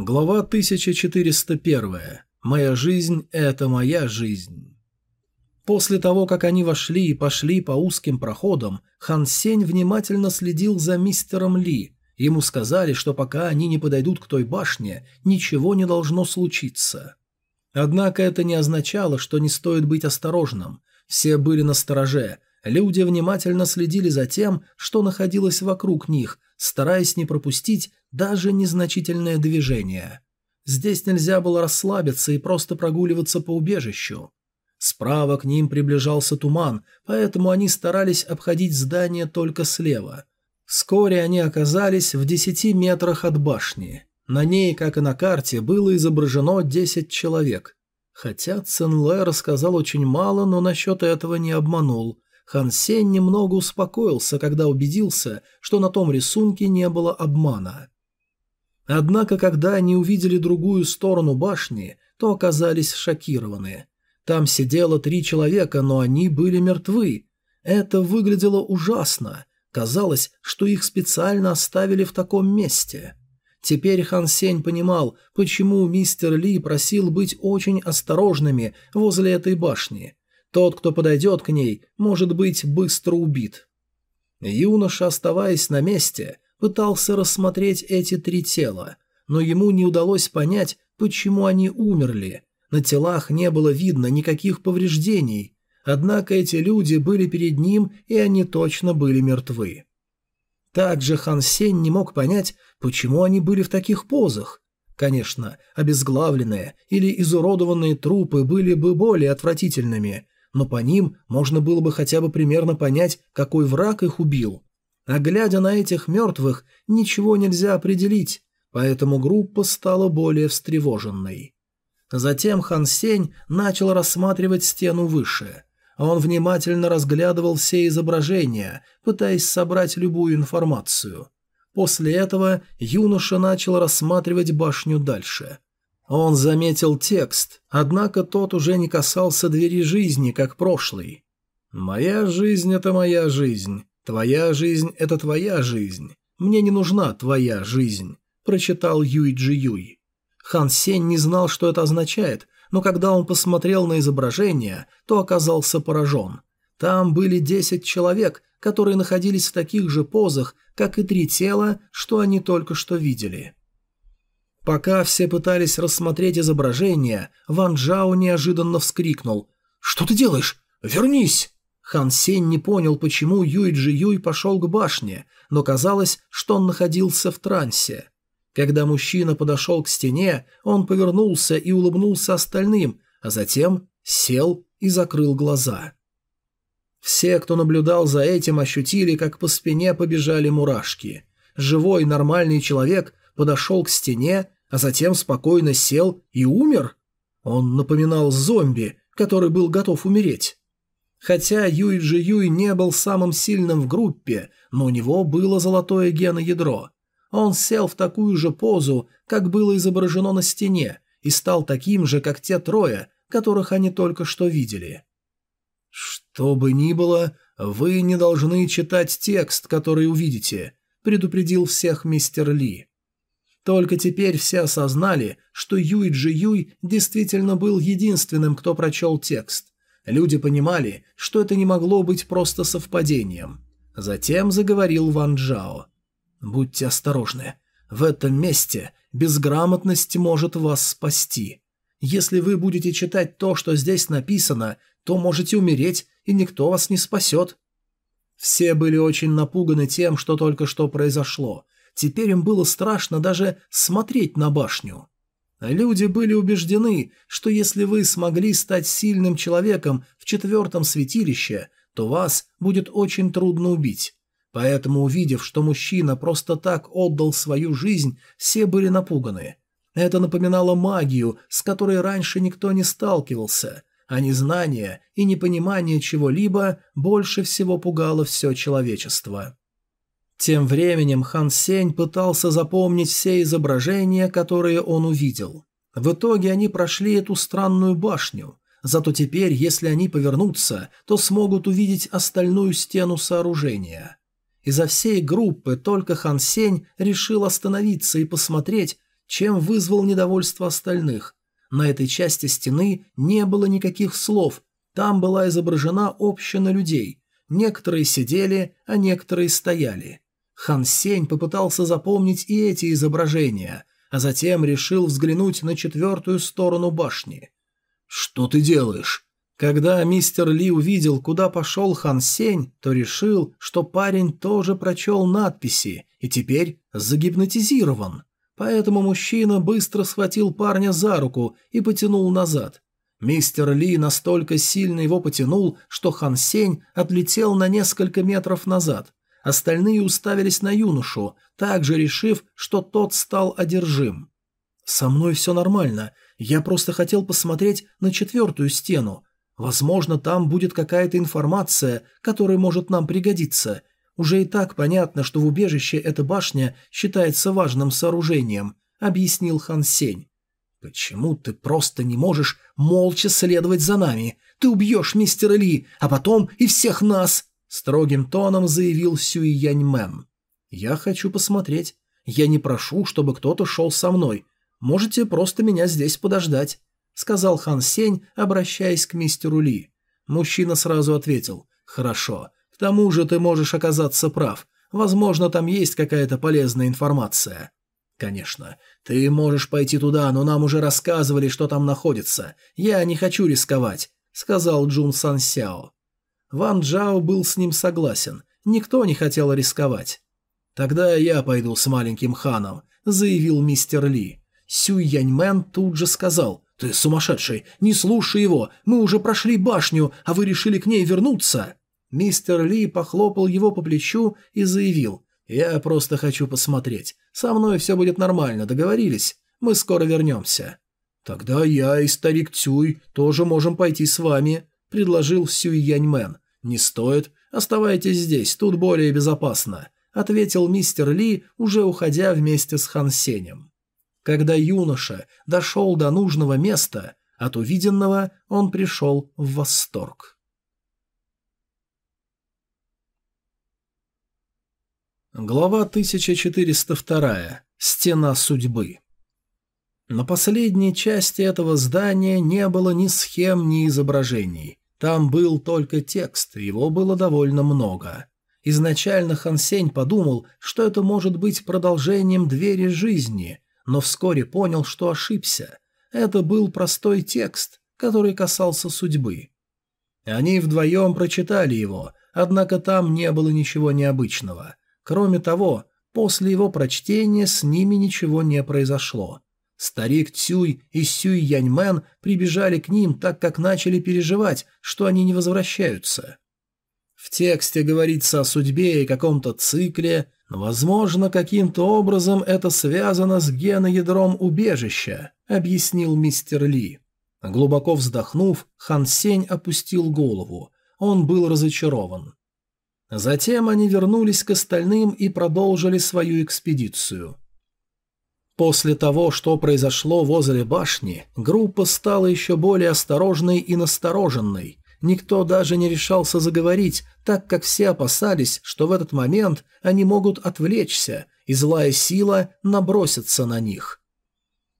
Глава 1401. Моя жизнь – это моя жизнь. После того, как они вошли и пошли по узким проходам, Хан Сень внимательно следил за мистером Ли. Ему сказали, что пока они не подойдут к той башне, ничего не должно случиться. Однако это не означало, что не стоит быть осторожным. Все были на стороже. Люди внимательно следили за тем, что находилось вокруг них, стараясь не пропустить даже незначительное движение. Здесь нельзя было расслабиться и просто прогуливаться по убежищу. Справа к ним приближался туман, поэтому они старались обходить здание только слева. Вскоре они оказались в десяти метрах от башни. На ней, как и на карте, было изображено десять человек. Хотя Ценлэ рассказал очень мало, но насчет этого не обманул. Хан Сень немного успокоился, когда убедился, что на том рисунке не было обмана. Однако, когда они увидели другую сторону башни, то оказались шокированы. Там сидело три человека, но они были мертвы. Это выглядело ужасно. Казалось, что их специально оставили в таком месте. Теперь Хан Сень понимал, почему мистер Ли просил быть очень осторожными возле этой башни. Тот, кто подойдет к ней, может быть быстро убит. Юноша, оставаясь на месте, пытался рассмотреть эти три тела, но ему не удалось понять, почему они умерли. На телах не было видно никаких повреждений, однако эти люди были перед ним, и они точно были мертвы. Также Хан Сень не мог понять, почему они были в таких позах. Конечно, обезглавленные или изуродованные трупы были бы более отвратительными, но по ним можно было бы хотя бы примерно понять, какой враг их убил. А глядя на этих мертвых, ничего нельзя определить, поэтому группа стала более встревоженной. Затем Хан Сень начал рассматривать стену выше. Он внимательно разглядывал все изображения, пытаясь собрать любую информацию. После этого юноша начал рассматривать башню дальше. Он заметил текст, однако тот уже не касался двери жизни, как прошлый. «Моя жизнь – это моя жизнь, твоя жизнь – это твоя жизнь, мне не нужна твоя жизнь», – прочитал Юй Джи Юй. Хан Сень не знал, что это означает, но когда он посмотрел на изображение, то оказался поражен. Там были десять человек, которые находились в таких же позах, как и три тела, что они только что видели. Пока все пытались рассмотреть изображение, Ван Джао неожиданно вскрикнул. «Что ты делаешь? Вернись!» Хан Сень не понял, почему Юй Джи Юй пошел к башне, но казалось, что он находился в трансе. Когда мужчина подошел к стене, он повернулся и улыбнулся остальным, а затем сел и закрыл глаза. Все, кто наблюдал за этим, ощутили, как по спине побежали мурашки. Живой нормальный человек подошел к стене а затем спокойно сел и умер? Он напоминал зомби, который был готов умереть. Хотя Юй Джи Юй не был самым сильным в группе, но у него было золотое геноядро. Он сел в такую же позу, как было изображено на стене, и стал таким же, как те трое, которых они только что видели. «Что бы ни было, вы не должны читать текст, который увидите», предупредил всех мистер Ли. Только теперь все осознали, что Юй Джи Юй действительно был единственным, кто прочел текст. Люди понимали, что это не могло быть просто совпадением. Затем заговорил Ван Джао. «Будьте осторожны. В этом месте безграмотность может вас спасти. Если вы будете читать то, что здесь написано, то можете умереть, и никто вас не спасет». Все были очень напуганы тем, что только что произошло – Теперь им было страшно даже смотреть на башню. Люди были убеждены, что если вы смогли стать сильным человеком в четвертом святилище, то вас будет очень трудно убить. Поэтому, увидев, что мужчина просто так отдал свою жизнь, все были напуганы. Это напоминало магию, с которой раньше никто не сталкивался, а незнание и непонимание чего-либо больше всего пугало все человечество. Тем временем Хан Сень пытался запомнить все изображения, которые он увидел. В итоге они прошли эту странную башню. Зато теперь, если они повернутся, то смогут увидеть остальную стену сооружения. Изо всей группы только Хан Сень решил остановиться и посмотреть, чем вызвал недовольство остальных. На этой части стены не было никаких слов, там была изображена община людей. Некоторые сидели, а некоторые стояли. Хан Сень попытался запомнить и эти изображения, а затем решил взглянуть на четвертую сторону башни. «Что ты делаешь?» Когда мистер Ли увидел, куда пошел Хан Сень, то решил, что парень тоже прочел надписи и теперь загипнотизирован. Поэтому мужчина быстро схватил парня за руку и потянул назад. Мистер Ли настолько сильно его потянул, что Хан Сень отлетел на несколько метров назад. Остальные уставились на юношу, также решив, что тот стал одержим. «Со мной все нормально. Я просто хотел посмотреть на четвертую стену. Возможно, там будет какая-то информация, которая может нам пригодиться. Уже и так понятно, что в убежище эта башня считается важным сооружением», — объяснил Хан Сень. «Почему ты просто не можешь молча следовать за нами? Ты убьешь мистера Ли, а потом и всех нас!» Строгим тоном заявил Сюй Яньмен. «Я хочу посмотреть. Я не прошу, чтобы кто-то шел со мной. Можете просто меня здесь подождать», — сказал Хан Сень, обращаясь к мистеру Ли. Мужчина сразу ответил «Хорошо. К тому же ты можешь оказаться прав. Возможно, там есть какая-то полезная информация». «Конечно. Ты можешь пойти туда, но нам уже рассказывали, что там находится. Я не хочу рисковать», — сказал Джун Сан Сяо. Ван Джао был с ним согласен. Никто не хотел рисковать. «Тогда я пойду с маленьким ханом», — заявил мистер Ли. Сюй Яньмен тут же сказал, «Ты сумасшедший, не слушай его, мы уже прошли башню, а вы решили к ней вернуться». Мистер Ли похлопал его по плечу и заявил, «Я просто хочу посмотреть. Со мной все будет нормально, договорились? Мы скоро вернемся». «Тогда я и старик Цюй тоже можем пойти с вами», — предложил Сюй Яньмен. «Не стоит. Оставайтесь здесь, тут более безопасно», — ответил мистер Ли, уже уходя вместе с Хан Сенем. Когда юноша дошел до нужного места, от увиденного он пришел в восторг. Глава 1402. Стена судьбы. На последней части этого здания не было ни схем, ни изображений. Там был только текст, его было довольно много. Изначально Хан Сень подумал, что это может быть продолжением двери жизни, но вскоре понял, что ошибся. Это был простой текст, который касался судьбы. Они вдвоем прочитали его, однако там не было ничего необычного. Кроме того, после его прочтения с ними ничего не произошло. Старик Цюй и Сюй Яньмен прибежали к ним, так как начали переживать, что они не возвращаются. В тексте говорится о судьбе и каком-то цикле, но, возможно, каким-то образом это связано с геноядром убежища, объяснил мистер Ли. Глубоко вздохнув, Хан Сень опустил голову. Он был разочарован. Затем они вернулись к остальным и продолжили свою экспедицию. После того, что произошло возле башни, группа стала еще более осторожной и настороженной. Никто даже не решался заговорить, так как все опасались, что в этот момент они могут отвлечься, и злая сила набросится на них.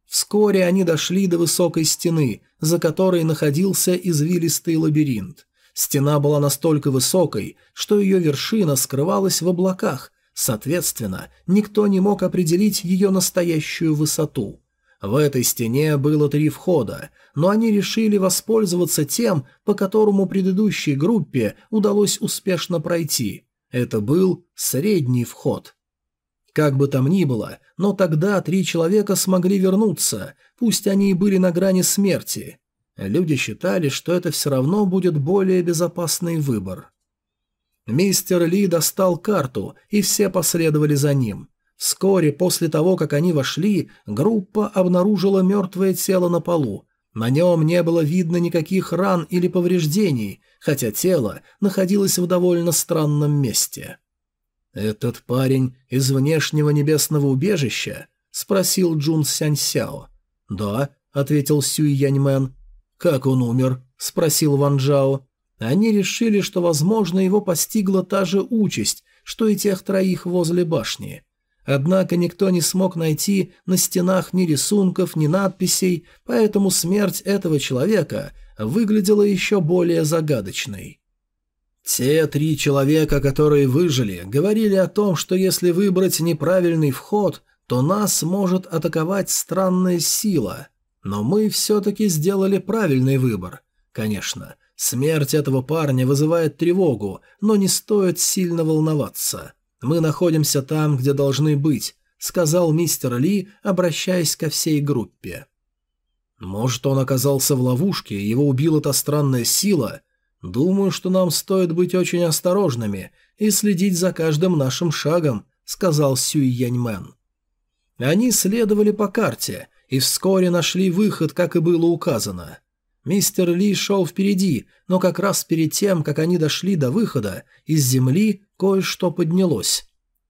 Вскоре они дошли до высокой стены, за которой находился извилистый лабиринт. Стена была настолько высокой, что ее вершина скрывалась в облаках, соответственно, никто не мог определить ее настоящую высоту. В этой стене было три входа, но они решили воспользоваться тем, по которому предыдущей группе удалось успешно пройти. Это был средний вход. Как бы там ни было, но тогда три человека смогли вернуться, пусть они и были на грани смерти. Люди считали, что это все равно будет более безопасный выбор. Мистер Ли достал карту, и все последовали за ним. Вскоре после того, как они вошли, группа обнаружила мертвое тело на полу. На нем не было видно никаких ран или повреждений, хотя тело находилось в довольно странном месте. «Этот парень из внешнего небесного убежища?» — спросил Джун Сяньсяо. «Да», — ответил Сюй Яньмен. «Как он умер?» – спросил Ван Джао. Они решили, что, возможно, его постигла та же участь, что и тех троих возле башни. Однако никто не смог найти на стенах ни рисунков, ни надписей, поэтому смерть этого человека выглядела еще более загадочной. Те три человека, которые выжили, говорили о том, что если выбрать неправильный вход, то нас может атаковать странная сила. Но мы все-таки сделали правильный выбор. Конечно, смерть этого парня вызывает тревогу, но не стоит сильно волноваться. Мы находимся там, где должны быть», — сказал мистер Ли, обращаясь ко всей группе. «Может, он оказался в ловушке, его убила та странная сила? Думаю, что нам стоит быть очень осторожными и следить за каждым нашим шагом», — сказал Сюй Яньмен. Они следовали по карте и вскоре нашли выход, как и было указано. Мистер Ли шел впереди, но как раз перед тем, как они дошли до выхода, из земли кое-что поднялось.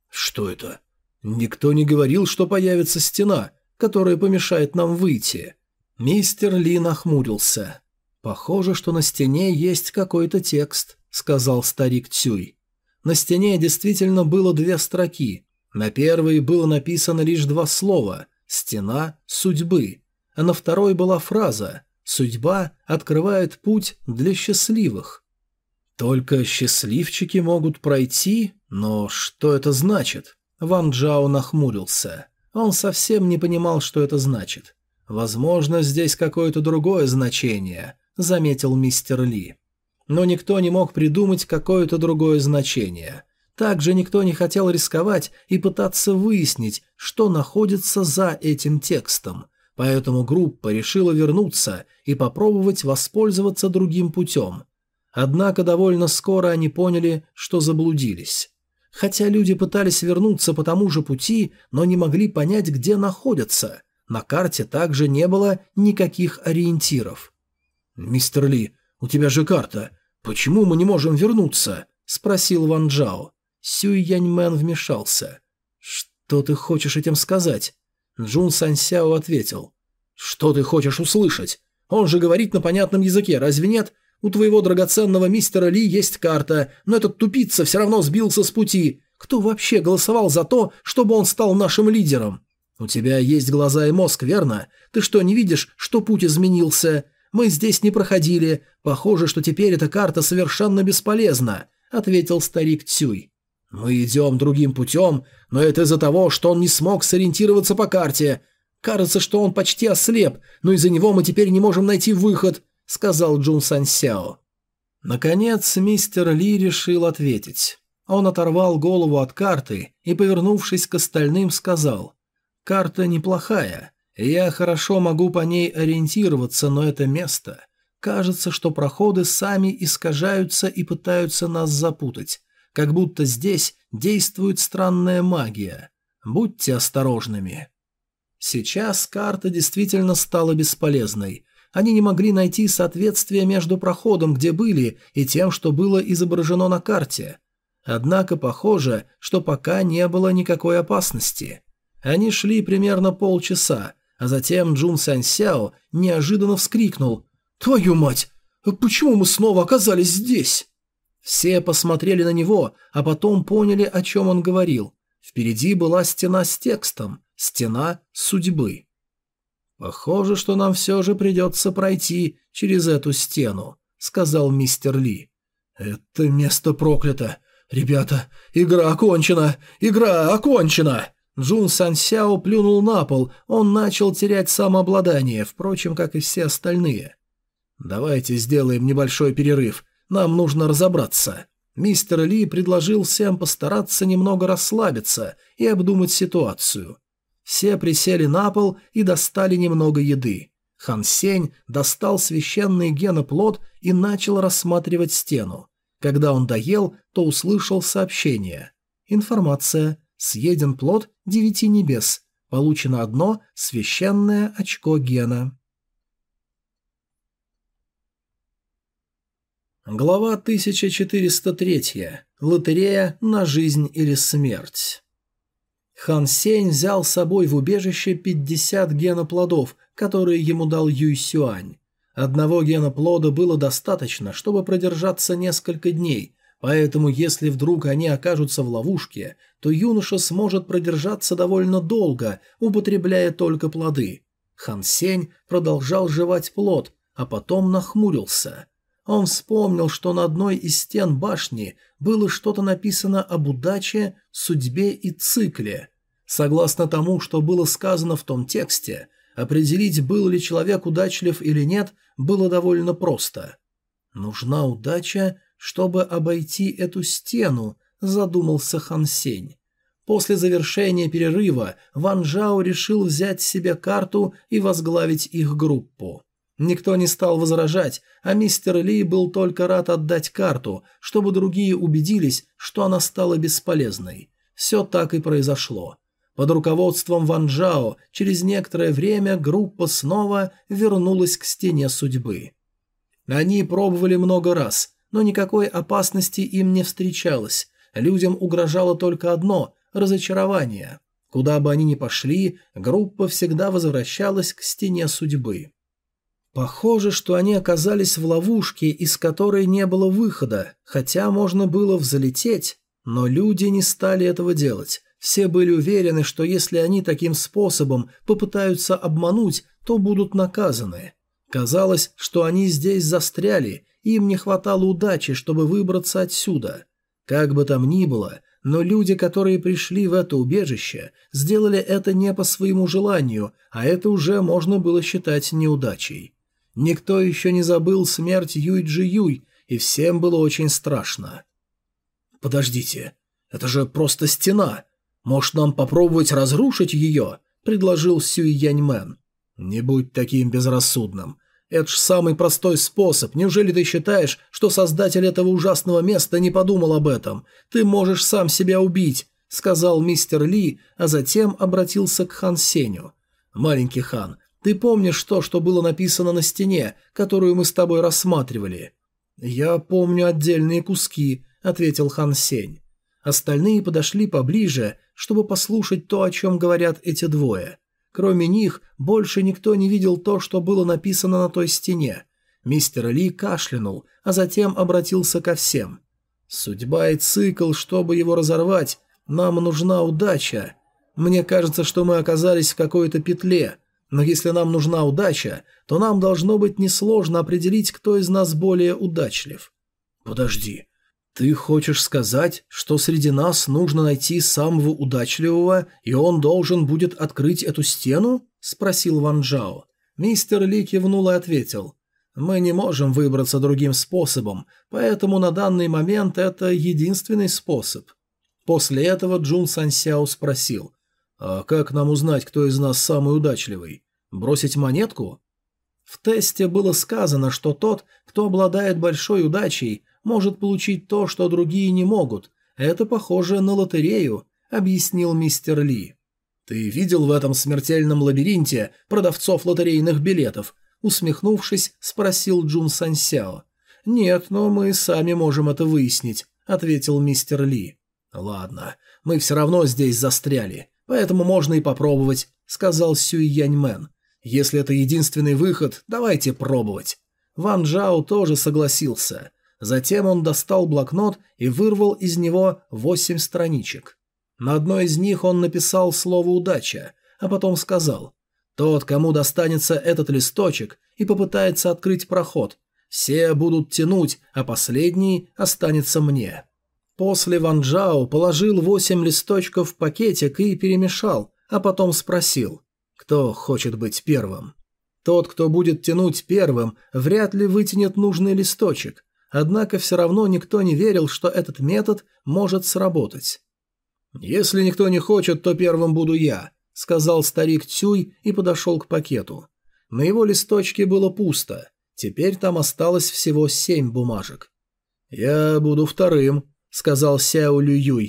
Что это? Никто не говорил, что появится стена, которая помешает нам выйти. Мистер Ли нахмурился. Похоже, что на стене есть какой-то текст, сказал старик Цюй. На стене действительно было две строки. На первой было написано лишь два слова «Стена судьбы», а на второй была фраза Судьба открывает путь для счастливых. Только счастливчики могут пройти, но что это значит? Ван Джао нахмурился. Он совсем не понимал, что это значит. Возможно, здесь какое-то другое значение, заметил мистер Ли. Но никто не мог придумать какое-то другое значение. Также никто не хотел рисковать и пытаться выяснить, что находится за этим текстом – Поэтому группа решила вернуться и попробовать воспользоваться другим путем. Однако довольно скоро они поняли, что заблудились. Хотя люди пытались вернуться по тому же пути, но не могли понять, где находятся. На карте также не было никаких ориентиров. «Мистер Ли, у тебя же карта. Почему мы не можем вернуться?» – спросил Ван Джао. Сюй Яньмен вмешался. «Что ты хочешь этим сказать?» Джун Сянсяо ответил. «Что ты хочешь услышать? Он же говорит на понятном языке, разве нет? У твоего драгоценного мистера Ли есть карта, но этот тупица все равно сбился с пути. Кто вообще голосовал за то, чтобы он стал нашим лидером? У тебя есть глаза и мозг, верно? Ты что, не видишь, что путь изменился? Мы здесь не проходили. Похоже, что теперь эта карта совершенно бесполезна», — ответил старик Цюй. «Мы идем другим путем, но это из-за того, что он не смог сориентироваться по карте. Кажется, что он почти ослеп, но из-за него мы теперь не можем найти выход», — сказал Джун Сан Сяо. Наконец, мистер Ли решил ответить. Он оторвал голову от карты и, повернувшись к остальным, сказал, «Карта неплохая, я хорошо могу по ней ориентироваться, но это место... Кажется, что проходы сами искажаются и пытаются нас запутать как будто здесь действует странная магия. Будьте осторожными. Сейчас карта действительно стала бесполезной. Они не могли найти соответствия между проходом, где были, и тем, что было изображено на карте. Однако похоже, что пока не было никакой опасности. Они шли примерно полчаса, а затем Джун Сянсяо неожиданно вскрикнул «Твою мать! Почему мы снова оказались здесь?» Все посмотрели на него, а потом поняли, о чем он говорил. Впереди была стена с текстом, стена судьбы. «Похоже, что нам все же придется пройти через эту стену», — сказал мистер Ли. «Это место проклято. Ребята, игра окончена! Игра окончена!» Джун Сан Сяо плюнул на пол, он начал терять самообладание, впрочем, как и все остальные. «Давайте сделаем небольшой перерыв. Нам нужно разобраться. Мистер Ли предложил всем постараться немного расслабиться и обдумать ситуацию. Все присели на пол и достали немного еды. Хан Сень достал священный геноплод и начал рассматривать стену. Когда он доел, то услышал сообщение. Информация. Съеден плод девяти небес. Получено одно священное очко гена. Глава 1403. Лотерея на жизнь или смерть. Хан Сень взял с собой в убежище 50 геноплодов, которые ему дал Юй Сюань. Одного геноплода было достаточно, чтобы продержаться несколько дней, Поэтому если вдруг они окажутся в ловушке, то юноша сможет продержаться довольно долго, употребляя только плоды. Хан Сень продолжал жевать плод, а потом нахмурился. Он вспомнил, что на одной из стен башни было что-то написано об удаче, судьбе и цикле. Согласно тому, что было сказано в том тексте, определить, был ли человек удачлив или нет, было довольно просто. «Нужна удача, чтобы обойти эту стену», – задумался Хан Сень. После завершения перерыва Ван Жао решил взять себе карту и возглавить их группу. Никто не стал возражать, а мистер Ли был только рад отдать карту, чтобы другие убедились, что она стала бесполезной. Все так и произошло. Под руководством Ван Джао через некоторое время группа снова вернулась к стене судьбы. Они пробовали много раз, но никакой опасности им не встречалось. Людям угрожало только одно – разочарование. Куда бы они ни пошли, группа всегда возвращалась к стене судьбы. Похоже, что они оказались в ловушке, из которой не было выхода, хотя можно было взлететь, но люди не стали этого делать. Все были уверены, что если они таким способом попытаются обмануть, то будут наказаны. Казалось, что они здесь застряли, им не хватало удачи, чтобы выбраться отсюда. Как бы там ни было, но люди, которые пришли в это убежище, сделали это не по своему желанию, а это уже можно было считать неудачей. Никто еще не забыл смерть Юй-Джи Юй, и всем было очень страшно. «Подождите, это же просто стена. Может, нам попробовать разрушить ее?» – предложил Сюй Яньмен. «Не будь таким безрассудным. Это ж самый простой способ. Неужели ты считаешь, что создатель этого ужасного места не подумал об этом? Ты можешь сам себя убить», – сказал мистер Ли, а затем обратился к Хан Сеню. «Маленький хан, ты помнишь то, что было написано на стене, которую мы с тобой рассматривали?» «Я помню отдельные куски», — ответил Хан Сень. Остальные подошли поближе, чтобы послушать то, о чем говорят эти двое. Кроме них, больше никто не видел то, что было написано на той стене. Мистер Ли кашлянул, а затем обратился ко всем. «Судьба и цикл, чтобы его разорвать, нам нужна удача. Мне кажется, что мы оказались в какой-то петле. Но если нам нужна удача, то нам должно быть несложно определить, кто из нас более удачлив. Подожди, ты хочешь сказать, что среди нас нужно найти самого удачливого, и он должен будет открыть эту стену? Спросил Ван Джао. Мистер Ли кивнул и ответил. Мы не можем выбраться другим способом, поэтому на данный момент это единственный способ. После этого Джун Сансяо спросил. «А как нам узнать, кто из нас самый удачливый? Бросить монетку?» В тесте было сказано, что тот, кто обладает большой удачей, может получить то, что другие не могут. Это похоже на лотерею, объяснил мистер Ли. «Ты видел в этом смертельном лабиринте продавцов лотерейных билетов?» Усмехнувшись, спросил Джун Сансяо. «Нет, но мы сами можем это выяснить», — ответил мистер Ли. «Ладно, мы все равно здесь застряли. «Поэтому можно и попробовать», — сказал Сюй Яньмен. «Если это единственный выход, давайте пробовать». Ван Джао тоже согласился. Затем он достал блокнот и вырвал из него восемь страничек. На одной из них он написал слово «удача», а потом сказал «Тот, кому достанется этот листочек и попытается открыть проход, все будут тянуть, а последний останется мне». После Ван Джао положил восемь листочков в пакетик и перемешал, а потом спросил, кто хочет быть первым. Тот, кто будет тянуть первым, вряд ли вытянет нужный листочек, однако все равно никто не верил, что этот метод может сработать. «Если никто не хочет, то первым буду я», — сказал старик Цюй и подошел к пакету. На его листочке было пусто, теперь там осталось всего семь бумажек. «Я буду вторым», – сказал Сяо Лю.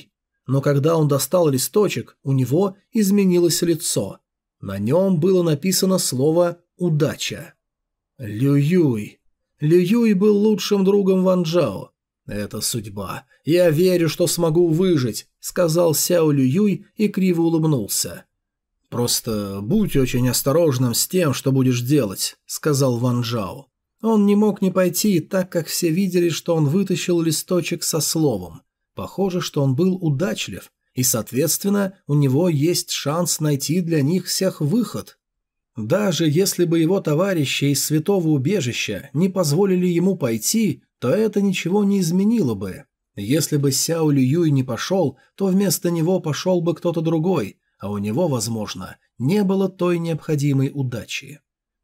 Но когда он достал листочек, у него изменилось лицо. На нем было написано слово «удача». Лю Юй. Был лучшим другом Ван Джао. «Это судьба. Я верю, что смогу выжить», – сказал Сяо Лю и криво улыбнулся. «Просто будь очень осторожным с тем, что будешь делать», – сказал Ван Джао. Он не мог не пойти, так как все видели, что он вытащил листочек со словом. Похоже, что он был удачлив, и, соответственно, у него есть шанс найти для них всех выход. Даже если бы его товарищи из святого убежища не позволили ему пойти, то это ничего не изменило бы. Если бы Сяо Лююй не пошел, то вместо него пошел бы кто-то другой, а у него, возможно, не было той необходимой удачи.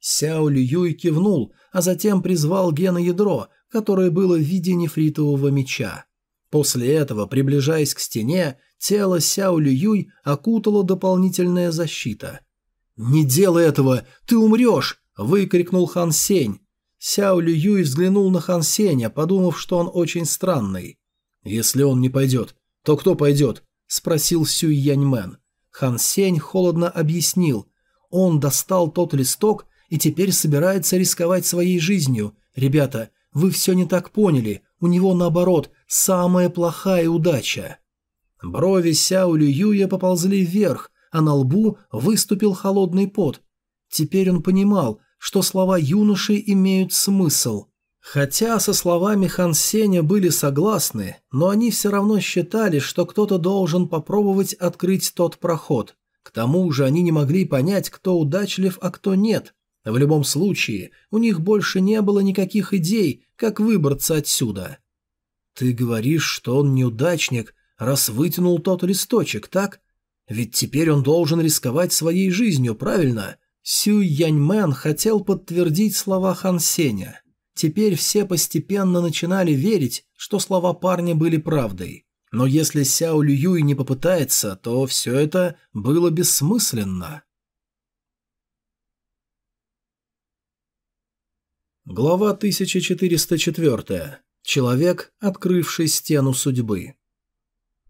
Сяо Лююй кивнул, а затем призвал геноядро, которое было в виде нефритового меча. После этого, приближаясь к стене, тело Сяо Лююй окутала дополнительная защита. «Не делай этого! Ты умрешь!» – выкрикнул Хан Сень. Сяо Лююй взглянул на Хан Сеня, подумав, что он очень странный. «Если он не пойдет, то кто пойдет?» – спросил Сюй Яньмен. Хан Сень холодно объяснил. Он достал тот листок и теперь собирается рисковать своей жизнью. Ребята, вы все не так поняли. У него, наоборот, самая плохая удача. Брови Сяо Лююя поползли вверх, а на лбу выступил холодный пот. Теперь он понимал, что слова юноши имеют смысл. Хотя со словами Хан Сеня были согласны, но они все равно считали, что кто-то должен попробовать открыть тот проход. К тому же они не могли понять, кто удачлив, а кто нет. В любом случае, у них больше не было никаких идей, как выбраться отсюда. «Ты говоришь, что он неудачник, раз вытянул тот листочек, так? Ведь теперь он должен рисковать своей жизнью, правильно?» Сю Яньмен хотел подтвердить слова Хан Сеня. Теперь все постепенно начинали верить, что слова парня были правдой. Но если Сяо Лююй не попытается, то все это было бессмысленно. Глава 1404. Человек, открывший стену судьбы.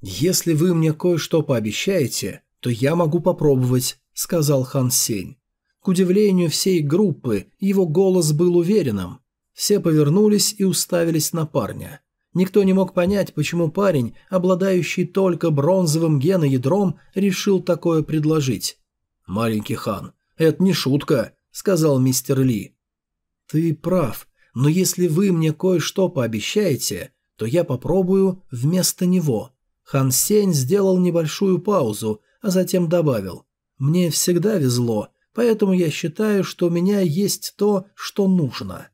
«Если вы мне кое-что пообещаете, то я могу попробовать», — сказал Хан Сень. К удивлению всей группы, его голос был уверенным. Все повернулись и уставились на парня. Никто не мог понять, почему парень, обладающий только бронзовым геноядром, решил такое предложить. «Маленький хан, это не шутка», — сказал мистер Ли. «Ты прав, но если вы мне кое-что пообещаете, то я попробую вместо него». Хан Сень сделал небольшую паузу, а затем добавил. «Мне всегда везло, поэтому я считаю, что у меня есть то, что нужно».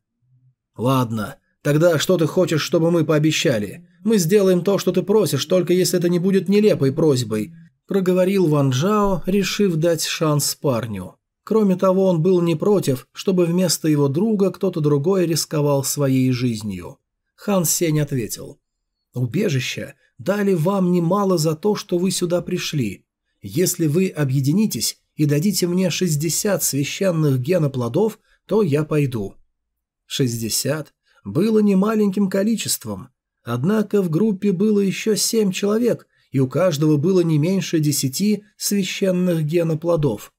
«Ладно, тогда что ты хочешь, чтобы мы пообещали? Мы сделаем то, что ты просишь, только если это не будет нелепой просьбой», – проговорил Ван Джао, решив дать шанс парню. Кроме того, он был не против, чтобы вместо его друга кто-то другой рисковал своей жизнью. Хан Сень ответил. «Убежище дали вам немало за то, что вы сюда пришли. Если вы объединитесь и дадите мне 60 священных геноплодов, то я пойду. Шестьдесят было немаленьким количеством. Однако в группе было еще семь человек, и у каждого было не меньше десяти священных геноплодов.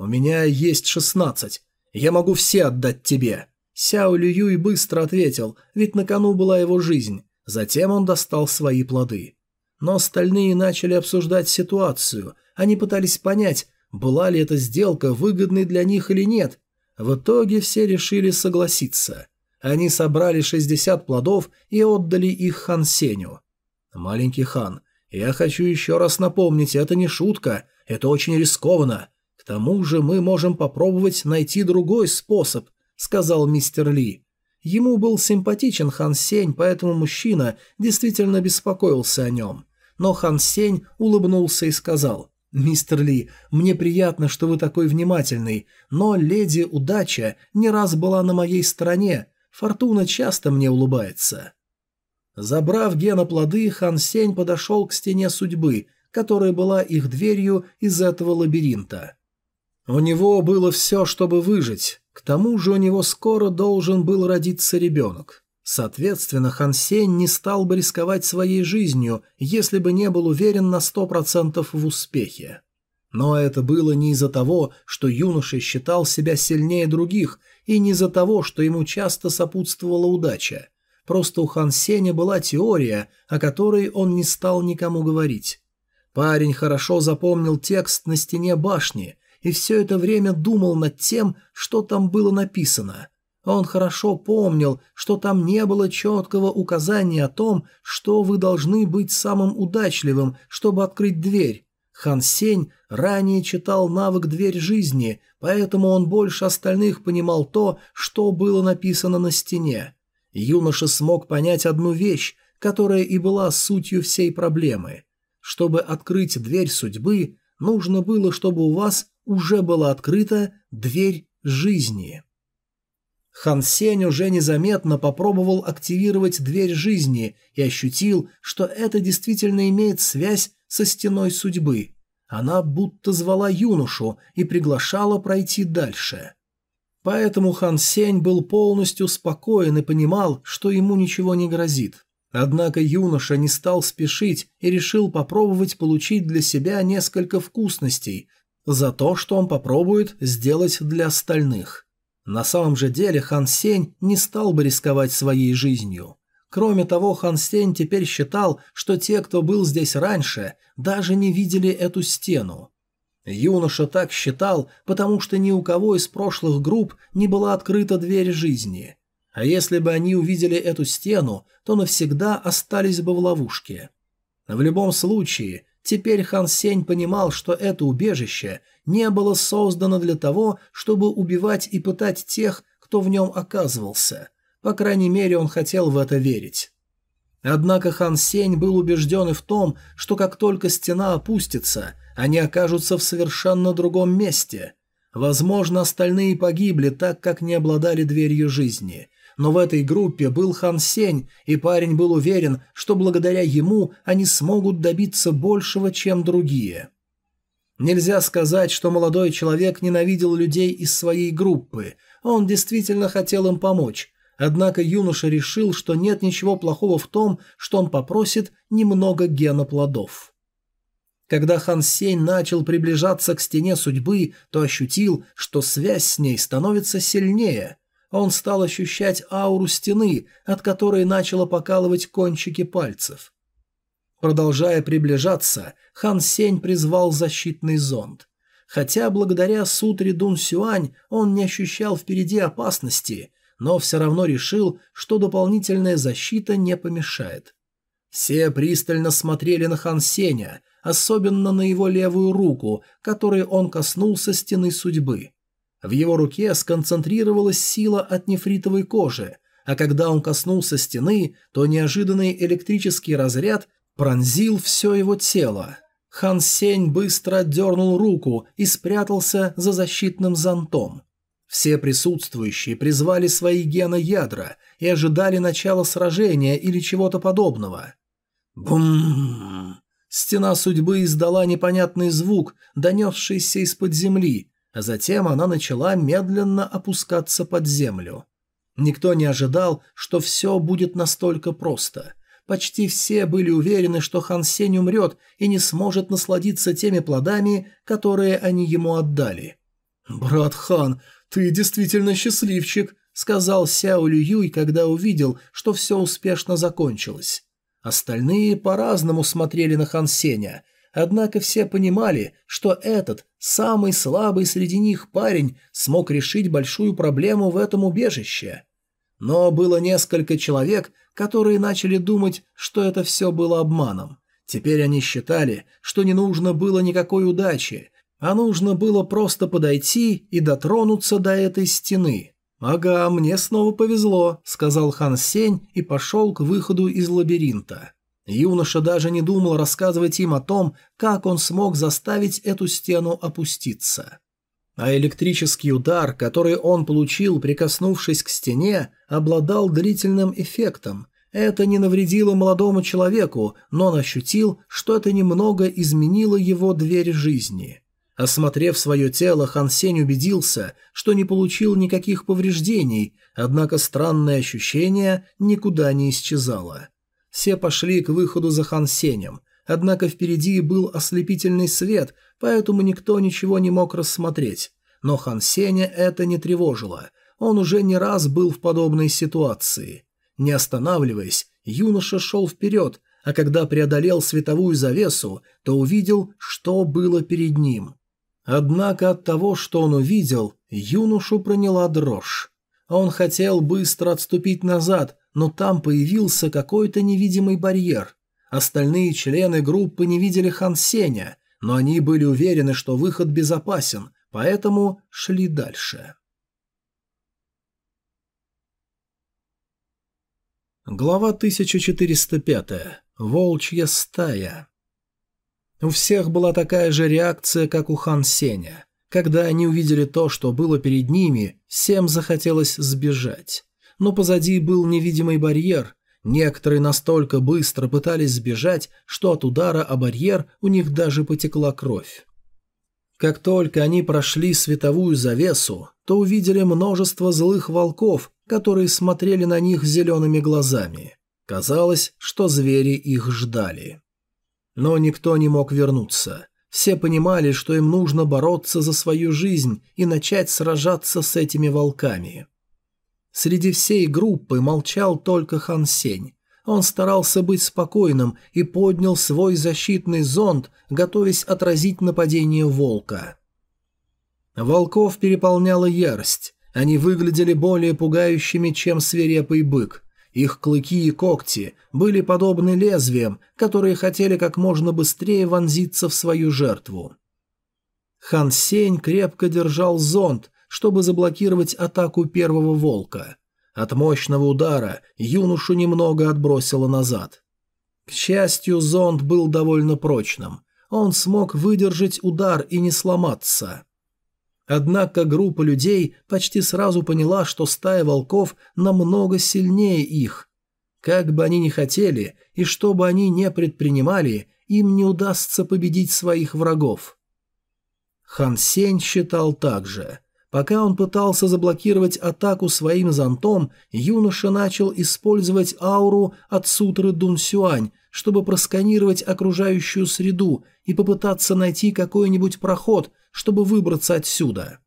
«У меня есть шестнадцать. Я могу все отдать тебе». Сяо Лююй быстро ответил, ведь на кону была его жизнь. Затем он достал свои плоды. Но остальные начали обсуждать ситуацию. Они пытались понять, была ли эта сделка выгодной для них или нет, в итоге все решили согласиться. Они собрали 60 плодов и отдали их Хан Сеню. «Маленький хан, я хочу еще раз напомнить, это не шутка, это очень рискованно. Тому же мы можем попробовать найти другой способ», — сказал мистер Ли. Ему был симпатичен Хан Сень, поэтому мужчина действительно беспокоился о нем. Но Хан Сень улыбнулся и сказал, «Мистер Ли, мне приятно, что вы такой внимательный, но леди Удача не раз была на моей стороне, фортуна часто мне улыбается». Забрав геноплоды, Хан Сень подошел к стене судьбы, которая была их дверью из этого лабиринта. У него было все, чтобы выжить, к тому же у него скоро должен был родиться ребенок. Соответственно, Хан Сень не стал бы рисковать своей жизнью, если бы не был уверен на сто процентов в успехе. Но это было не из-за того, что юноша считал себя сильнее других, и не из-за того, что ему часто сопутствовала удача. Просто у Хан Сеня была теория, о которой он не стал никому говорить. Парень хорошо запомнил текст на стене башни и все это время думал над тем, что там было написано – Он хорошо помнил, что там не было четкого указания о том, что вы должны быть самым удачливым, чтобы открыть дверь. Хан Сень ранее читал навык «Дверь жизни», поэтому он больше остальных понимал то, что было написано на стене. Юноша смог понять одну вещь, которая и была сутью всей проблемы. Чтобы открыть дверь судьбы, нужно было, чтобы у вас уже была открыта дверь жизни. Хан Сень уже незаметно попробовал активировать дверь жизни и ощутил, что это действительно имеет связь со стеной судьбы. Она будто звала юношу и приглашала пройти дальше. Поэтому Хан Сень был полностью спокоен и понимал, что ему ничего не грозит. Однако юноша не стал спешить и решил попробовать получить для себя несколько вкусностей за то, что он попробует сделать для остальных. На самом же деле Хан Сень не стал бы рисковать своей жизнью. Кроме того, Хан Сень теперь считал, что те, кто был здесь раньше, даже не видели эту стену. Юноша так считал, потому что ни у кого из прошлых групп не была открыта дверь жизни. А если бы они увидели эту стену, то навсегда остались бы в ловушке. В любом случае, теперь Хан Сень понимал, что это убежище не было создано для того, чтобы убивать и пытать тех, кто в нем оказывался. По крайней мере, он хотел в это верить. Однако Хан Сень был убежден и в том, что как только стена опустится, они окажутся в совершенно другом месте. Возможно, остальные погибли так, как не обладали дверью жизни. Но в этой группе был Хан Сень, и парень был уверен, что благодаря ему они смогут добиться большего, чем другие. Нельзя сказать, что молодой человек ненавидел людей из своей группы. Он действительно хотел им помочь. Однако юноша решил, что нет ничего плохого в том, что он попросит немного гена плодов. Когда Хан Сень начал приближаться к стене судьбы, то ощутил, что связь с ней становится сильнее. Он стал ощущать ауру стены, от которой начало покалывать кончики пальцев. Продолжая приближаться, Хан Сень призвал защитный зонд. Хотя благодаря сутре Дун Сюань он не ощущал впереди опасности, но все равно решил, что дополнительная защита не помешает. Все пристально смотрели на Хан Сеня, особенно на его левую руку, которой он коснулся стены судьбы. В его руке сконцентрировалась сила от нефритовой кожи, а когда он коснулся стены, то неожиданный электрический разряд пронзил все его тело. Хан Сень быстро отдернул руку и спрятался за защитным зонтом. Все присутствующие призвали свои геноядра и ожидали начала сражения или чего-то подобного. Бум! Стена судьбы издала непонятный звук, донесшийся из-под земли, а затем она начала медленно опускаться под землю. Никто не ожидал, что все будет настолько просто. Почти все были уверены, что Хан Сень умрет и не сможет насладиться теми плодами, которые они ему отдали. «Брат Хан, ты действительно счастливчик», — сказал Сяо Люй, когда увидел, что все успешно закончилось. Остальные по-разному смотрели на Хан Сеня, однако все понимали, что этот, самый слабый среди них парень, смог решить большую проблему в этом убежище. Но было несколько человек, которые начали думать, что это все было обманом. Теперь они считали, что не нужно было никакой удачи, а нужно было просто подойти и дотронуться до этой стены. «Ага, мне снова повезло», — сказал Хан Сень и пошел к выходу из лабиринта. Юноша даже не думал рассказывать им о том, как он смог заставить эту стену опуститься. А электрический удар, который он получил, прикоснувшись к стене, обладал длительным эффектом. Это не навредило молодому человеку, но он ощутил, что это немного изменило его дверь жизни. Осмотрев свое тело, Хан Сень убедился, что не получил никаких повреждений, однако странное ощущение никуда не исчезало. Все пошли к выходу за Хан Сенем, однако впереди был ослепительный свет, поэтому никто ничего не мог рассмотреть. Но Хан Сеня это не тревожило, он уже не раз был в подобной ситуации. Не останавливаясь, юноша шел вперед, а когда преодолел световую завесу, то увидел, что было перед ним – Однако от того, что он увидел, юношу проняла дрожь. Он хотел быстро отступить назад, но там появился какой-то невидимый барьер. Остальные члены группы не видели Хан Сеня, но они были уверены, что выход безопасен, поэтому шли дальше. Глава 1405. Волчья стая. У всех была такая же реакция, как у Хан Сеня. Когда они увидели то, что было перед ними, всем захотелось сбежать. Но позади был невидимый барьер. Некоторые настолько быстро пытались сбежать, что от удара о барьер у них даже потекла кровь. Как только они прошли световую завесу, то увидели множество злых волков, которые смотрели на них зелеными глазами. Казалось, что звери их ждали. Но никто не мог вернуться. Все понимали, что им нужно бороться за свою жизнь и начать сражаться с этими волками. Среди всей группы молчал только Хан Сень. Он старался быть спокойным и поднял свой защитный зонд, готовясь отразить нападение волка. Волков переполняла ярость. Они выглядели более пугающими, чем свирепый бык. Их клыки и когти были подобны лезвиям, которые хотели как можно быстрее вонзиться в свою жертву. Хан Сень крепко держал зонт, чтобы заблокировать атаку первого волка. От мощного удара юношу немного отбросило назад. К счастью, зонт был довольно прочным. Он смог выдержать удар и не сломаться. Однако группа людей почти сразу поняла, что стая волков намного сильнее их. Как бы они ни хотели и что бы они ни предпринимали, им не удастся победить своих врагов. Хан Сень считал так же. Пока он пытался заблокировать атаку своим зонтом, юноша начал использовать ауру от сутры Дун Сюань, чтобы просканировать окружающую среду и попытаться найти какой-нибудь проход, чтобы выбраться отсюда.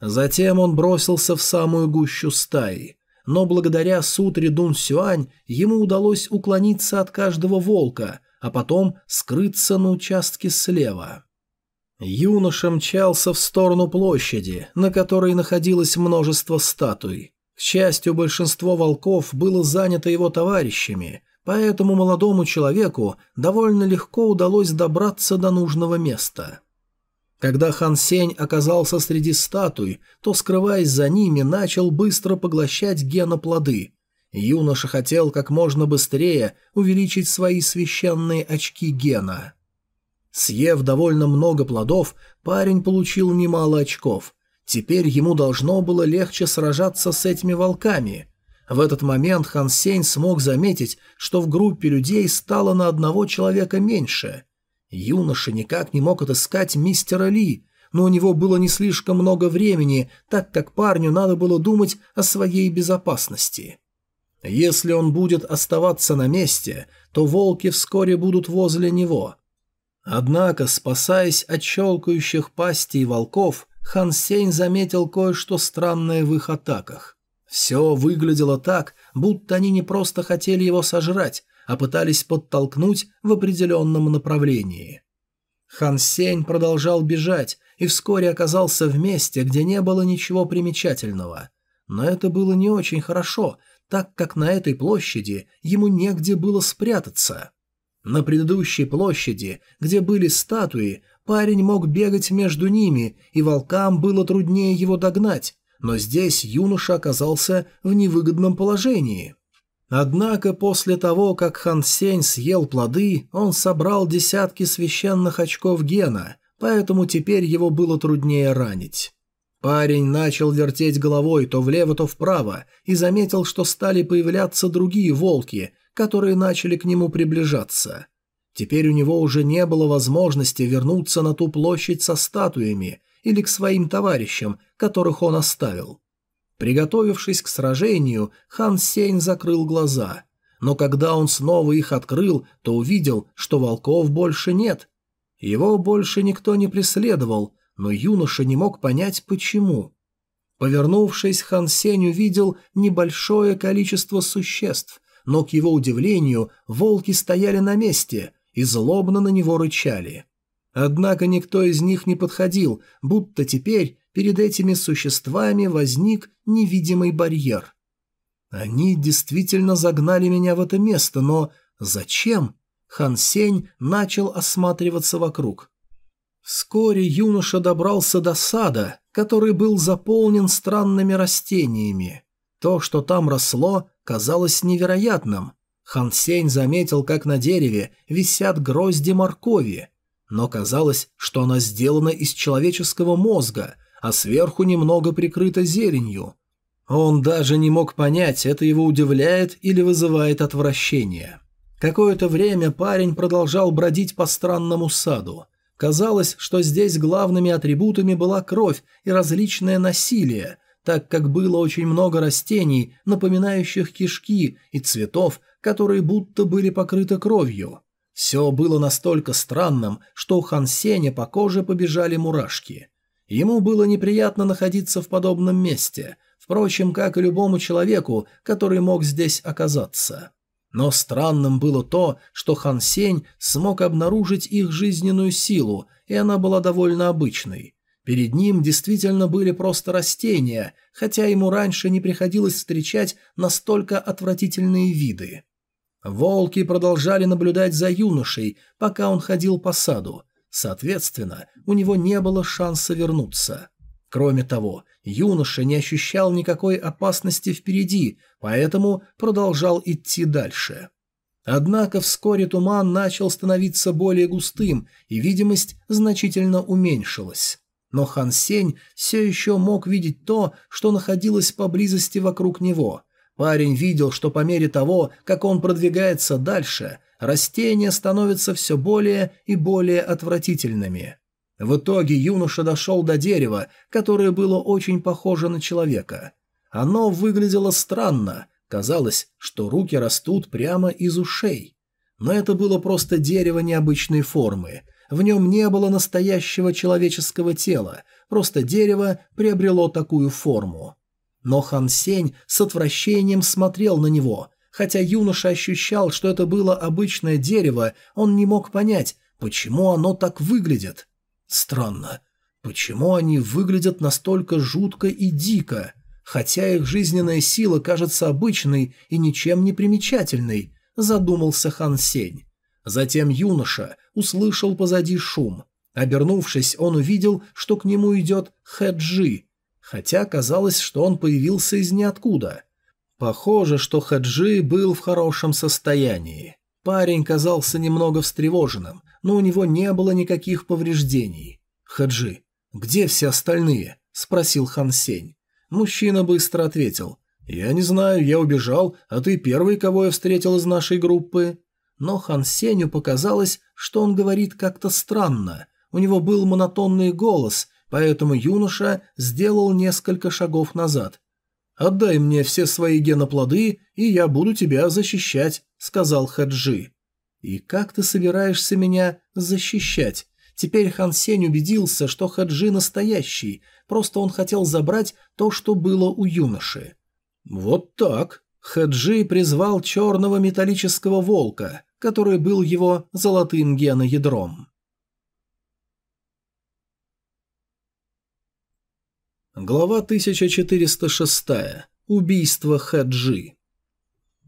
Затем он бросился в самую гущу стаи, но благодаря сутре Дун Сюань ему удалось уклониться от каждого волка, а потом скрыться на участке слева. Юноша мчался в сторону площади, на которой находилось множество статуй. К счастью, большинство волков было занято его товарищами, поэтому молодому человеку довольно легко удалось добраться до нужного места. Когда Хан Сень оказался среди статуй, то, скрываясь за ними, начал быстро поглощать геноплоды. Юноша хотел как можно быстрее увеличить свои священные очки гена. Съев довольно много плодов, парень получил немало очков. Теперь ему должно было легче сражаться с этими волками. В этот момент Хан Сень смог заметить, что в группе людей стало на одного человека меньше – Юноша никак не мог отыскать мистера Ли, но у него было не слишком много времени, так как парню надо было думать о своей безопасности. Если он будет оставаться на месте, то волки вскоре будут возле него. Однако, спасаясь от щелкающих пастей волков, Хан Сень заметил кое-что странное в их атаках. Все выглядело так, будто они не просто хотели его сожрать, а пытались подтолкнуть в определенном направлении. Хан Сень продолжал бежать и вскоре оказался в месте, где не было ничего примечательного. Но это было не очень хорошо, так как на этой площади ему негде было спрятаться. На предыдущей площади, где были статуи, парень мог бегать между ними, и волкам было труднее его догнать, но здесь юноша оказался в невыгодном положении. Однако после того, как Хан Сень съел плоды, он собрал десятки священных очков гена, поэтому теперь его было труднее ранить. Парень начал вертеть головой то влево, то вправо и заметил, что стали появляться другие волки, которые начали к нему приближаться. Теперь у него уже не было возможности вернуться на ту площадь со статуями или к своим товарищам, которых он оставил. Приготовившись к сражению, Хан Сень закрыл глаза. Но когда он снова их открыл, то увидел, что волков больше нет. Его больше никто не преследовал, но юноша не мог понять, почему. Повернувшись, Хан Сень увидел небольшое количество существ, но, к его удивлению, волки стояли на месте и злобно на него рычали. Однако никто из них не подходил, будто теперь перед этими существами возник невидимый барьер. Они действительно загнали меня в это место, но зачем? Хан Сень начал осматриваться вокруг. Вскоре юноша добрался до сада, который был заполнен странными растениями. То, что там росло, казалось невероятным. Хан Сень заметил, как на дереве висят грозди моркови, но казалось, что она сделана из человеческого мозга, а сверху немного прикрыта зеленью. Он даже не мог понять, это его удивляет или вызывает отвращение. Какое-то время парень продолжал бродить по странному саду. Казалось, что здесь главными атрибутами была кровь и различное насилие, так как было очень много растений, напоминающих кишки, и цветов, которые будто были покрыты кровью. Все было настолько странным, что у Хан Сеня по коже побежали мурашки. Ему было неприятно находиться в подобном месте, впрочем, как и любому человеку, который мог здесь оказаться. Но странным было то, что Хан Сень смог обнаружить их жизненную силу, и она была довольно обычной. Перед ним действительно были просто растения, хотя ему раньше не приходилось встречать настолько отвратительные виды. Волки продолжали наблюдать за юношей, пока он ходил по саду. Соответственно, у него не было шанса вернуться. Кроме того, юноша не ощущал никакой опасности впереди, поэтому продолжал идти дальше. Однако вскоре туман начал становиться более густым, и видимость значительно уменьшилась. Но Хан Сень все еще мог видеть то, что находилось поблизости вокруг него. Парень видел, что по мере того, как он продвигается дальше, растения становятся все более и более отвратительными. В итоге юноша дошел до дерева, которое было очень похоже на человека. Оно выглядело странно, казалось, что руки растут прямо из ушей. Но это было просто дерево необычной формы. В нем не было настоящего человеческого тела, просто дерево приобрело такую форму. Но Хан Сень с отвращением смотрел на него. Хотя юноша ощущал, что это было обычное дерево, он не мог понять, почему оно так выглядит. Странно. Почему они выглядят настолько жутко и дико? Хотя их жизненная сила кажется обычной и ничем не примечательной, задумался Хан Сень. Затем юноша услышал позади шум. Обернувшись, он увидел, что к нему идет Хэджи, хотя казалось, что он появился из ниоткуда. Похоже, что Хаджи был в хорошем состоянии. Парень казался немного встревоженным, но у него не было никаких повреждений. «Хаджи, где все остальные?» – спросил Хан Сень. Мужчина быстро ответил. «Я не знаю, я убежал, а ты первый, кого я встретил из нашей группы». Но Хан Сенью показалось, что он говорит как-то странно. У него был монотонный голос, поэтому юноша сделал несколько шагов назад. «Отдай мне все свои геноплоды, и я буду тебя защищать», — сказал Хаджи. «И как ты собираешься меня защищать?» Теперь Хан Сень убедился, что Хаджи настоящий, просто он хотел забрать то, что было у юноши. «Вот так!» Хаджи призвал черного металлического волка, который был его золотым геноядром. Глава 1406. Убийство Хаджи.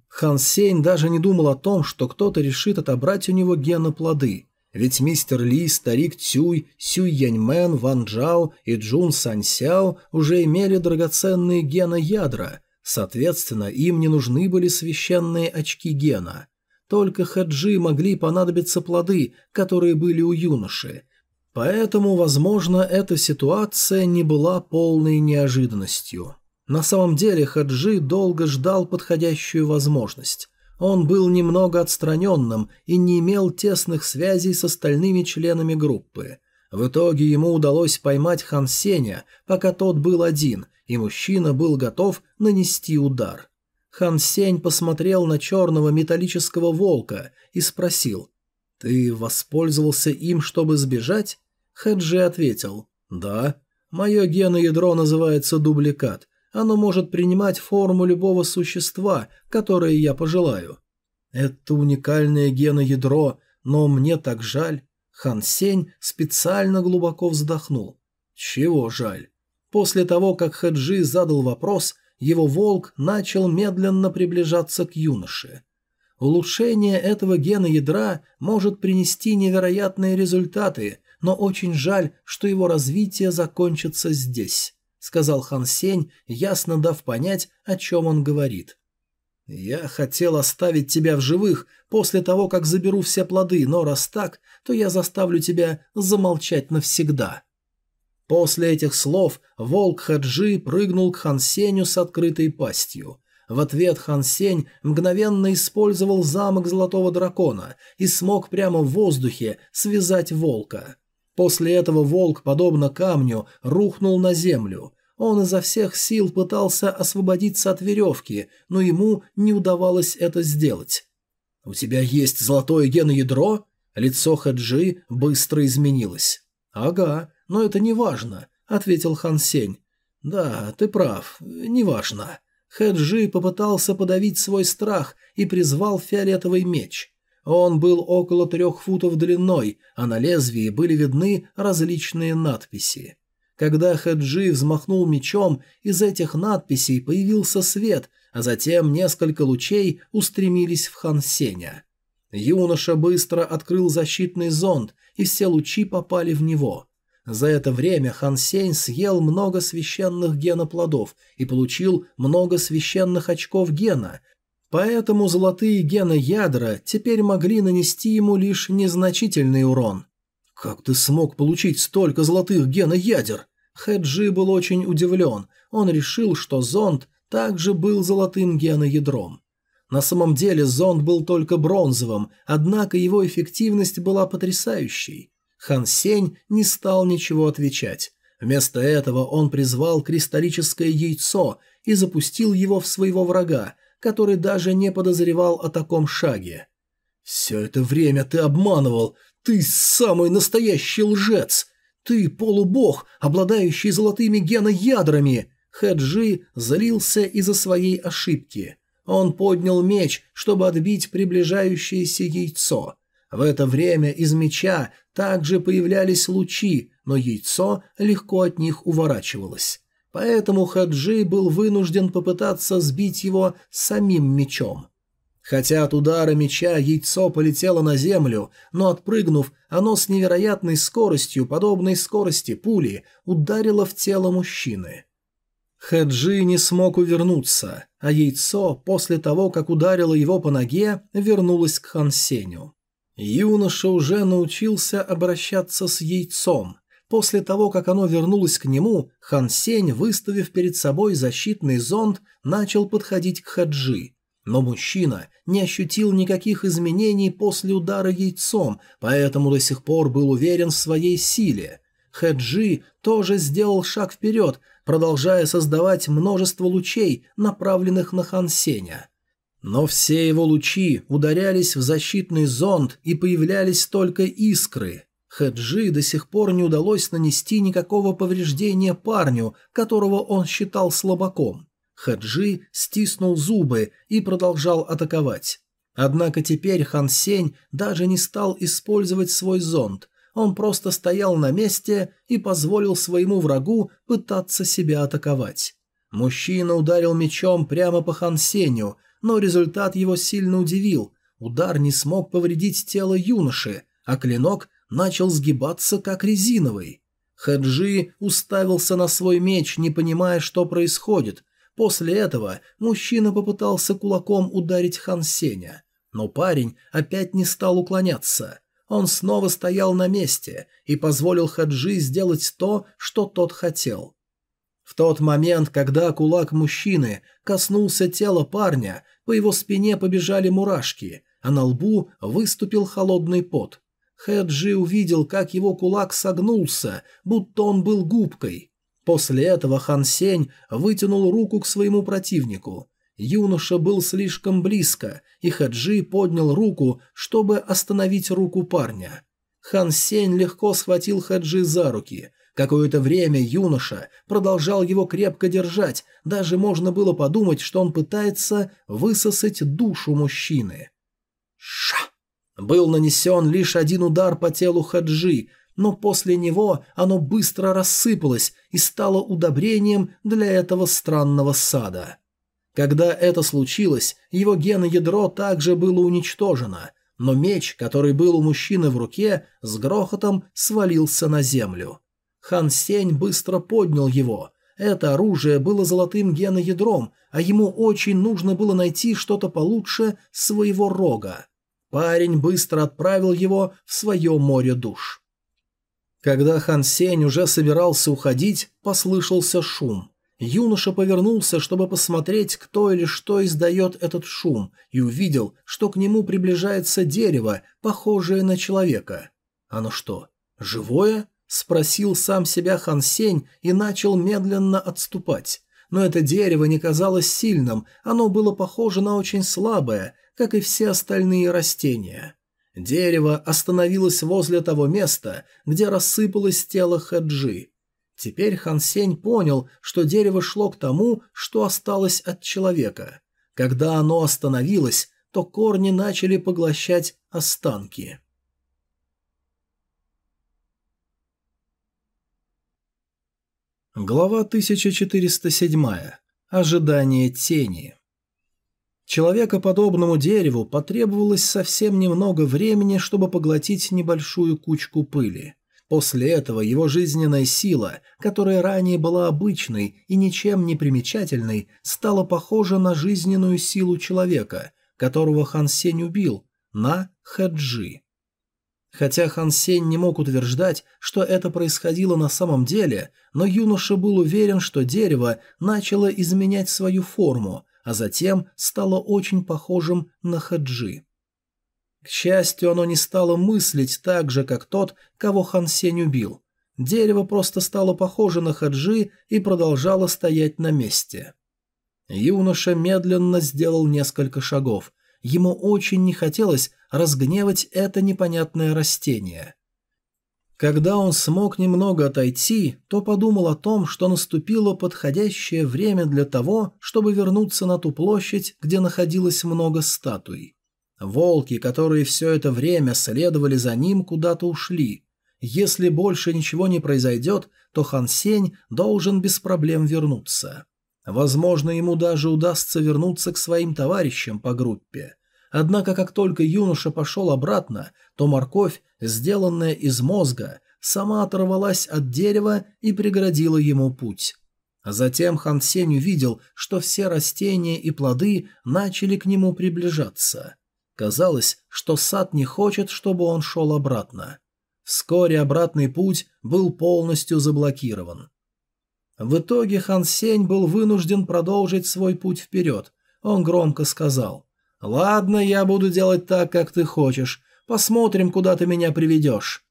Хан Сень даже не думал о том, что кто-то решит отобрать у него геноплоды. Ведь мистер Ли, старик Цюй, Сюй Яньмен, Ван Джао и Джун Сан Сяо уже имели драгоценные геноядра, соответственно, им не нужны были священные очки гена. Только Хаджи могли понадобиться плоды, которые были у юноши. Поэтому, возможно, эта ситуация не была полной неожиданностью. На самом деле Хаджи долго ждал подходящую возможность. Он был немного отстраненным и не имел тесных связей с остальными членами группы. В итоге ему удалось поймать Хан Сеня, пока тот был один, и мужчина был готов нанести удар. Хан Сень посмотрел на черного металлического волка и спросил, «Ты воспользовался им, чтобы сбежать?» Хаджи ответил, «Да, мое геноядро называется дубликат, оно может принимать форму любого существа, которое я пожелаю. Это уникальное геноядро, но мне так жаль. Хан Сень специально глубоко вздохнул. Чего жаль? После того, как Хаджи задал вопрос, его волк начал медленно приближаться к юноше. Улучшение этого гена ядра может принести невероятные результаты, но очень жаль, что его развитие закончится здесь, сказал Хан Сень, ясно дав понять, о чем он говорит. «Я хотел оставить тебя в живых после того, как заберу все плоды, но раз так, то я заставлю тебя замолчать навсегда». После этих слов волк Хаджи прыгнул к Хан Сенью с открытой пастью. В ответ Хан Сень мгновенно использовал замок Золотого Дракона и смог прямо в воздухе связать волка. После этого волк, подобно камню, рухнул на землю. Он изо всех сил пытался освободиться от веревки, но ему не удавалось это сделать. «У тебя есть золотое геноядро?» Лицо Хаджи быстро изменилось. «Ага, но это не важно», — ответил Хан Сень. «Да, ты прав, не важно». Хэджи попытался подавить свой страх и призвал фиолетовый меч. Он был около трех футов длиной, а на лезвии были видны различные надписи. Когда Хэджи взмахнул мечом, из этих надписей появился свет, а затем несколько лучей устремились в Хан Сеня. Юноша быстро открыл защитный зонд, и все лучи попали в него. За это время Хан Сень съел много священных геноплодов и получил много священных очков гена, поэтому золотые геноядра теперь могли нанести ему лишь незначительный урон. «Как ты смог получить столько золотых геноядер?» Хэджи был очень удивлен, он решил, что зонд также был золотым геноядром. На самом деле зонд был только бронзовым, однако его эффективность была потрясающей. Хан Сень не стал ничего отвечать. Вместо этого он призвал кристаллическое яйцо и запустил его в своего врага, который даже не подозревал о таком шаге. «Все это время ты обманывал! Ты самый настоящий лжец! Ты полубог, обладающий золотыми геноядрами!» Хэджи залился из-за своей ошибки. Он поднял меч, чтобы отбить приближающееся яйцо. В это время из меча также появлялись лучи, но яйцо легко от них уворачивалось. Поэтому Хаджи был вынужден попытаться сбить его самим мечом. Хотя от удара меча яйцо полетело на землю, но отпрыгнув, оно с невероятной скоростью, подобной скорости пули, ударило в тело мужчины. Хаджи не смог увернуться, а яйцо, после того, как ударило его по ноге, вернулось к Хансеню. Юноша уже научился обращаться с яйцом. После того, как оно вернулось к нему, Хан Сень, выставив перед собой защитный зонд, начал подходить к Хаджи. Но мужчина не ощутил никаких изменений после удара яйцом, поэтому до сих пор был уверен в своей силе. Хаджи тоже сделал шаг вперед, продолжая создавать множество лучей, направленных на Хан Сеня. Но все его лучи ударялись в защитный зонд и появлялись только искры. Хэджи до сих пор не удалось нанести никакого повреждения парню, которого он считал слабаком. Хэджи стиснул зубы и продолжал атаковать. Однако теперь Хан Сень даже не стал использовать свой зонд. Он просто стоял на месте и позволил своему врагу пытаться себя атаковать. Мужчина ударил мечом прямо по Хан Сенью, но результат его сильно удивил. Удар не смог повредить тело юноши, а клинок начал сгибаться как резиновый. Хаджи уставился на свой меч, не понимая, что происходит. После этого мужчина попытался кулаком ударить Хан Сеня, но парень опять не стал уклоняться. Он снова стоял на месте и позволил Хаджи сделать то, что тот хотел. В тот момент, когда кулак мужчины коснулся тела парня, по его спине побежали мурашки, а на лбу выступил холодный пот. Хэджи увидел, как его кулак согнулся, будто он был губкой. После этого Хан Сень вытянул руку к своему противнику. Юноша был слишком близко, и Хаджи поднял руку, чтобы остановить руку парня. Хан Сень легко схватил Хаджи за руки, Какое-то время юноша продолжал его крепко держать, даже можно было подумать, что он пытается высосать душу мужчины. Ша! Был нанесен лишь один удар по телу Хаджи, но после него оно быстро рассыпалось и стало удобрением для этого странного сада. Когда это случилось, его геноядро также было уничтожено, но меч, который был у мужчины в руке, с грохотом свалился на землю. Хан Сень быстро поднял его. Это оружие было золотым геноядром, а ему очень нужно было найти что-то получше своего рога. Парень быстро отправил его в свое море душ. Когда Хан Сень уже собирался уходить, послышался шум. Юноша повернулся, чтобы посмотреть, кто или что издает этот шум, и увидел, что к нему приближается дерево, похожее на человека. «Оно что, живое?» – спросил сам себя Хан Сень и начал медленно отступать. Но это дерево не казалось сильным, оно было похоже на очень слабое, как и все остальные растения. Дерево остановилось возле того места, где рассыпалось тело Хаджи. Теперь Хан Сень понял, что дерево шло к тому, что осталось от человека. Когда оно остановилось, то корни начали поглощать останки. Глава 1407. Ожидание тени. Человекоподобному дереву потребовалось совсем немного времени, чтобы поглотить небольшую кучку пыли. После этого его жизненная сила, которая ранее была обычной и ничем не примечательной, стала похожа на жизненную силу человека, которого Хан Сень убил, на Хаджи. Хотя Хан Сень не мог утверждать, что это происходило на самом деле, но юноша был уверен, что дерево начало изменять свою форму, а затем стало очень похожим на Хаджи. К счастью, оно не стало мыслить так же, как тот, кого Хан Сень убил. Дерево просто стало похоже на Хаджи и продолжало стоять на месте. Юноша медленно сделал несколько шагов. Ему очень не хотелось разгневать это непонятное растение. Когда он смог немного отойти, то подумал о том, что наступило подходящее время для того, чтобы вернуться на ту площадь, где находилось много статуй. Волки, которые все это время следовали за ним, куда-то ушли. Если больше ничего не произойдет, то Хан Сень должен без проблем вернуться. Возможно, ему даже удастся вернуться к своим товарищам по группе. Однако, как только юноша пошел обратно, то морковь, сделанная из мозга, сама оторвалась от дерева и преградила ему путь. Затем Хан Сень увидел, что все растения и плоды начали к нему приближаться. Казалось, что сад не хочет, чтобы он шел обратно. Вскоре обратный путь был полностью заблокирован. В итоге Хан Сень был вынужден продолжить свой путь вперед. Он громко сказал «Ладно, я буду делать так, как ты хочешь. Посмотрим, куда ты меня приведешь».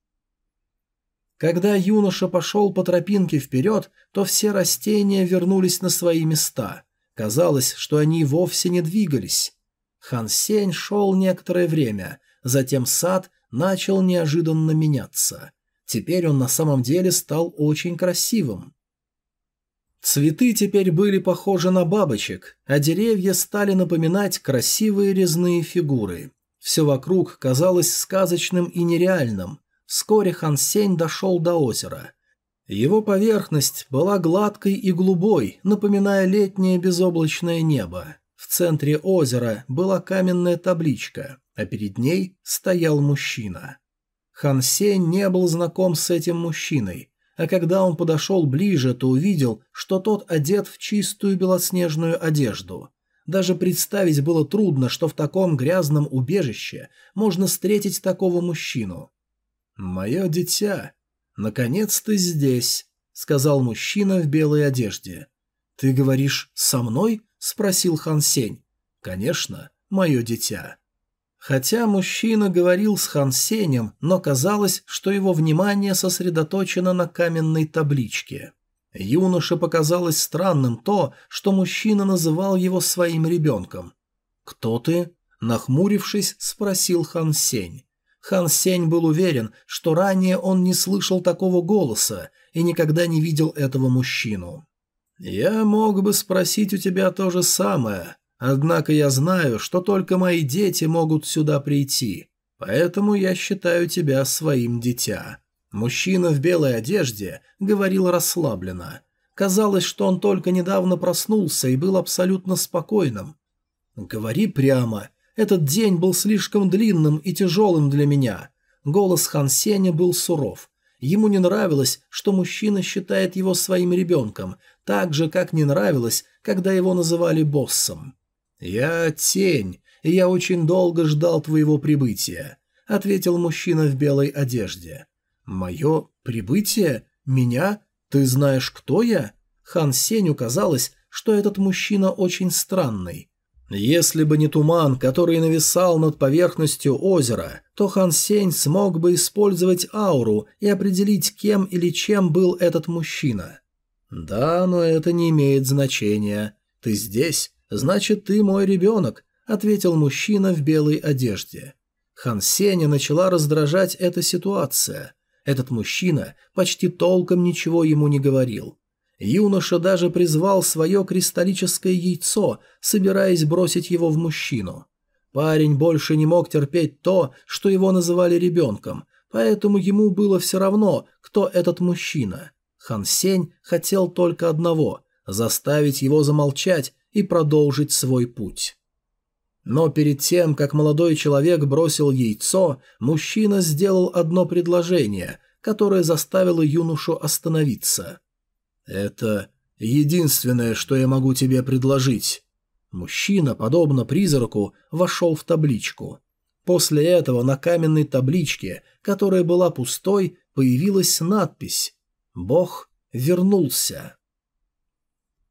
Когда юноша пошел по тропинке вперед, то все растения вернулись на свои места. Казалось, что они вовсе не двигались. Хан Сень шел некоторое время, затем сад начал неожиданно меняться. Теперь он на самом деле стал очень красивым. Цветы теперь были похожи на бабочек, а деревья стали напоминать красивые резные фигуры. Все вокруг казалось сказочным и нереальным. Вскоре Хан Сень дошел до озера. Его поверхность была гладкой и голубой, напоминая летнее безоблачное небо. В центре озера была каменная табличка, а перед ней стоял мужчина. Хан Сень не был знаком с этим мужчиной, а когда он подошел ближе, то увидел, что тот одет в чистую белоснежную одежду. Даже представить было трудно, что в таком грязном убежище можно встретить такого мужчину. «Мое дитя, наконец ты здесь», — сказал мужчина в белой одежде. «Ты говоришь со мной?» — спросил Хан Сень. «Конечно, мое дитя». Хотя мужчина говорил с Хан Сенем, но казалось, что его внимание сосредоточено на каменной табличке. Юноше показалось странным то, что мужчина называл его своим ребенком. «Кто ты?» – нахмурившись, спросил Хан Сень. Хан Сень был уверен, что ранее он не слышал такого голоса и никогда не видел этого мужчину. «Я мог бы спросить у тебя то же самое, Однако я знаю, что только мои дети могут сюда прийти, поэтому я считаю тебя своим дитя», Мужчина в белой одежде говорил расслабленно. Казалось, что он только недавно проснулся и был абсолютно спокойным. «Говори прямо. Этот день был слишком длинным и тяжелым для меня». Голос Хан Сеня был суров. Ему не нравилось, что мужчина считает его своим ребенком, так же, как не нравилось, когда его называли боссом. «Я тень, и я очень долго ждал твоего прибытия», — ответил мужчина в белой одежде. «Мое прибытие? Меня? Ты знаешь, кто я?» Хан Сеню казалось, что этот мужчина очень странный. Если бы не туман, который нависал над поверхностью озера, то Хан Сень смог бы использовать ауру и определить, кем или чем был этот мужчина. «Да, но это не имеет значения. Ты здесь, значит, ты мой ребенок», — ответил мужчина в белой одежде. Хан Сеня начала раздражать эта ситуация. Этот мужчина почти толком ничего ему не говорил. Юноша даже призвал свое кристаллическое яйцо, собираясь бросить его в мужчину. Парень больше не мог терпеть то, что его называли ребенком, поэтому ему было все равно, кто этот мужчина. Хан Сень хотел только одного – заставить его замолчать и продолжить свой путь. Но перед тем, как молодой человек бросил яйцо, мужчина сделал одно предложение, которое заставило юношу остановиться. «Это единственное, что я могу тебе предложить». Мужчина, подобно призраку, вошел в табличку. После этого на каменной табличке, которая была пустой, появилась надпись «Бог вернулся».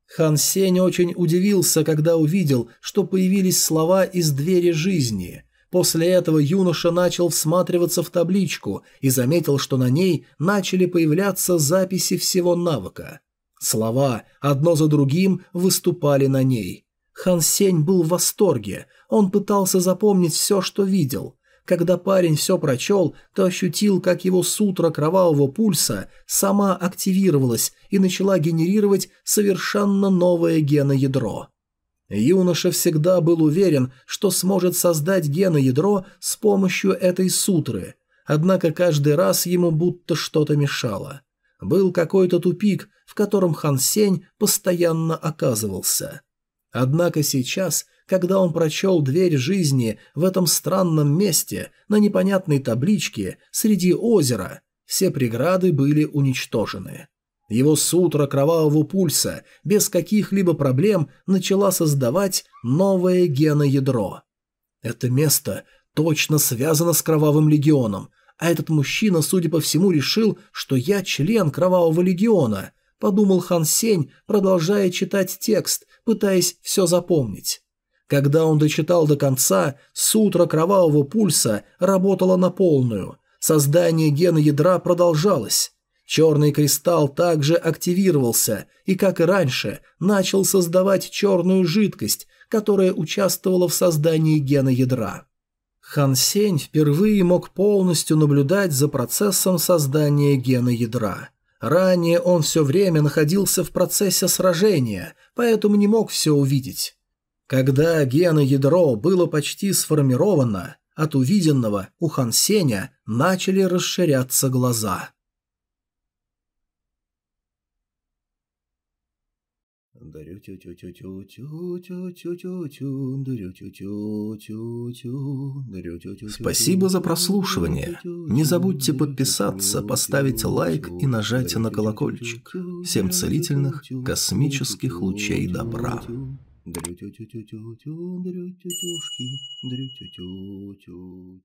Хан Сень очень удивился, когда увидел, что появились слова из двери жизни. После этого юноша начал всматриваться в табличку и заметил, что на ней начали появляться записи всего навыка. Слова одно за другим выступали на ней. Хан Сень был в восторге, он пытался запомнить все, что видел. Когда парень все прочел, то ощутил, как его сутра кровавого пульса сама активировалась и начала генерировать совершенно новое геноядро. Юноша всегда был уверен, что сможет создать геноядро с помощью этой сутры, однако каждый раз ему будто что-то мешало. Был какой-то тупик, в котором Хан Сень постоянно оказывался. Однако сейчас, когда он прочел дверь жизни в этом странном месте, на непонятной табличке, среди озера, все преграды были уничтожены. Его сутра кровавого пульса без каких-либо проблем начала создавать новое геноядро. Это место точно связано с Кровавым Легионом, а этот мужчина, судя по всему, решил, что я член Кровавого Легиона, подумал Хан Сень, продолжая читать текст, пытаясь все запомнить. Когда он дочитал до конца, сутра Кровавого Пульса работала на полную. Создание гена ядра продолжалось. Черный кристалл также активировался и, как и раньше, начал создавать черную жидкость, которая участвовала в создании гена ядра. Хан Сень впервые мог полностью наблюдать за процессом создания гена ядра. Ранее он все время находился в процессе сражения, поэтому не мог все увидеть. Когда гена ядро было почти сформировано, от увиденного у Хан Сеня начали расширяться глаза. Спасибо за прослушивание. Не забудьте подписаться, поставить лайк и нажать на колокольчик. Всем целительных космических лучей добра. Дрю-тю-тю-тю-тю-тю, дрю-тю-тюшки, дрю-тю-тю-тю-тю.